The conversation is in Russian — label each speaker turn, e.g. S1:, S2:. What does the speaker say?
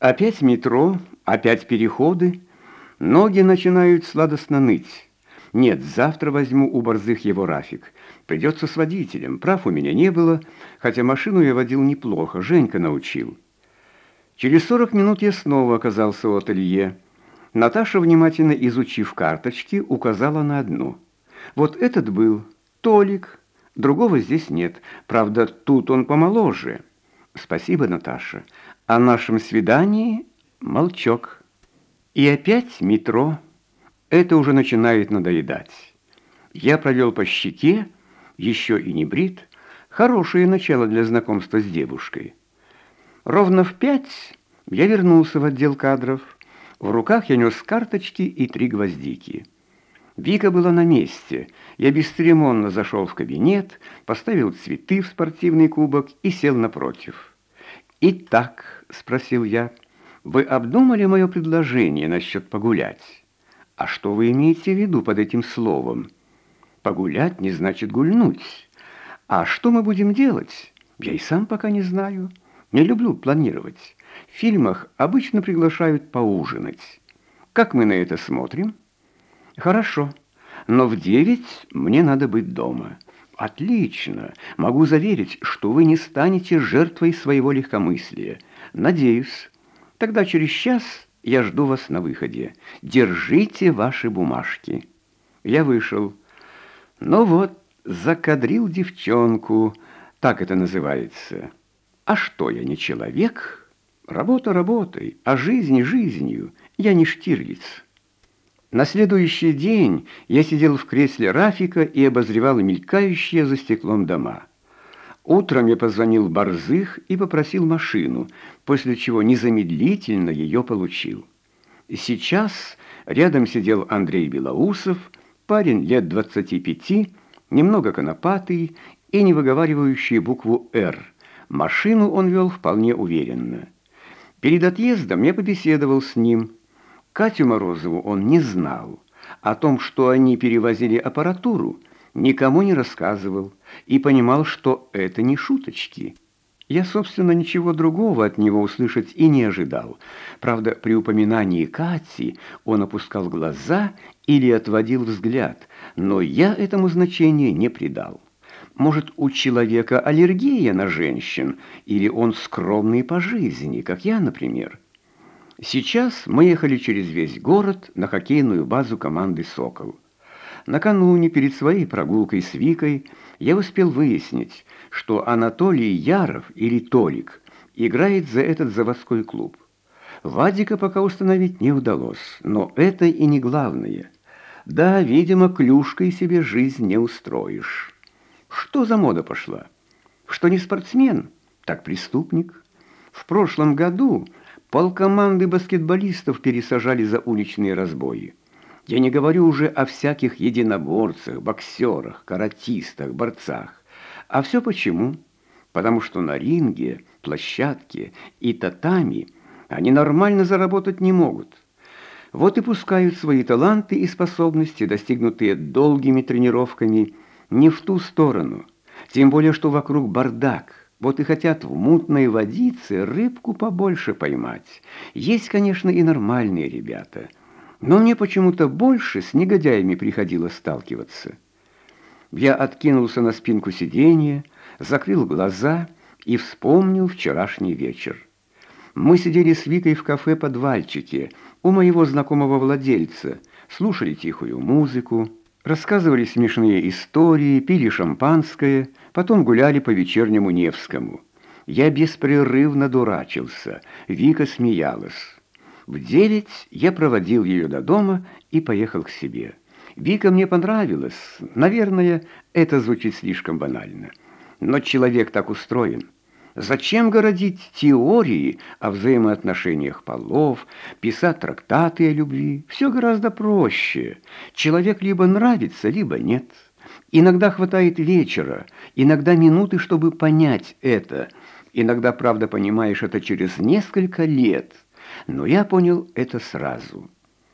S1: Опять метро, опять переходы. Ноги начинают сладостно ныть. Нет, завтра возьму у борзых его Рафик. Придется с водителем. Прав у меня не было, хотя машину я водил неплохо, Женька научил. Через сорок минут я снова оказался у ателье. Наташа, внимательно изучив карточки, указала на одну. Вот этот был Толик, другого здесь нет. Правда, тут он помоложе. Спасибо, Наташа. О нашем свидании молчок. И опять метро. Это уже начинает надоедать. Я провел по щеке, еще и не брит. Хорошее начало для знакомства с девушкой. Ровно в пять я вернулся в отдел кадров. В руках я нес карточки и три гвоздики. Вика была на месте. Я бесцеремонно зашел в кабинет, поставил цветы в спортивный кубок и сел напротив. «Итак», — спросил я, — вы обдумали мое предложение насчет погулять? А что вы имеете в виду под этим словом? Погулять не значит гульнуть. А что мы будем делать? Я и сам пока не знаю. Не люблю планировать. В фильмах обычно приглашают поужинать. Как мы на это смотрим? Хорошо. Но в девять мне надо быть дома. Отлично. Могу заверить, что вы не станете жертвой своего легкомыслия. Надеюсь. Тогда через час я жду вас на выходе. Держите ваши бумажки. Я вышел. Ну вот, закадрил девчонку, так это называется. А что, я не человек? Работа работой, а жизнь жизнью. Я не Штирлиц. На следующий день я сидел в кресле Рафика и обозревал мелькающие за стеклом дома. Утром я позвонил Борзых и попросил машину, после чего незамедлительно ее получил. Сейчас рядом сидел Андрей Белоусов, парень лет 25, немного конопатый и не выговаривающий букву «Р». Машину он вел вполне уверенно. Перед отъездом я побеседовал с ним. Катю Морозову он не знал. О том, что они перевозили аппаратуру, никому не рассказывал и понимал, что это не шуточки. Я, собственно, ничего другого от него услышать и не ожидал. Правда, при упоминании Кати он опускал глаза или отводил взгляд, но я этому значения не придал. Может, у человека аллергия на женщин, или он скромный по жизни, как я, например. Сейчас мы ехали через весь город на хоккейную базу команды «Сокол». Накануне перед своей прогулкой с Викой я успел выяснить, что Анатолий Яров или Толик играет за этот заводской клуб. Вадика пока установить не удалось, но это и не главное. Да, видимо, клюшкой себе жизнь не устроишь. Что за мода пошла? Что не спортсмен, так преступник. В прошлом году полкоманды баскетболистов пересажали за уличные разбои. Я не говорю уже о всяких единоборцах, боксерах, каратистах, борцах. А все почему? Потому что на ринге, площадке и татами они нормально заработать не могут. Вот и пускают свои таланты и способности, достигнутые долгими тренировками, не в ту сторону. Тем более, что вокруг бардак. Вот и хотят в мутной водице рыбку побольше поймать. Есть, конечно, и нормальные ребята – но мне почему-то больше с негодяями приходилось сталкиваться. Я откинулся на спинку сиденья, закрыл глаза и вспомнил вчерашний вечер. Мы сидели с Викой в кафе-подвальчике у моего знакомого владельца, слушали тихую музыку, рассказывали смешные истории, пили шампанское, потом гуляли по вечернему Невскому. Я беспрерывно дурачился, Вика смеялась. В девять я проводил ее до дома и поехал к себе. Вика мне понравилась. Наверное, это звучит слишком банально. Но человек так устроен. Зачем городить теории о взаимоотношениях полов, писать трактаты о любви? Все гораздо проще. Человек либо нравится, либо нет. Иногда хватает вечера, иногда минуты, чтобы понять это. Иногда, правда, понимаешь это через несколько лет – но я понял это сразу –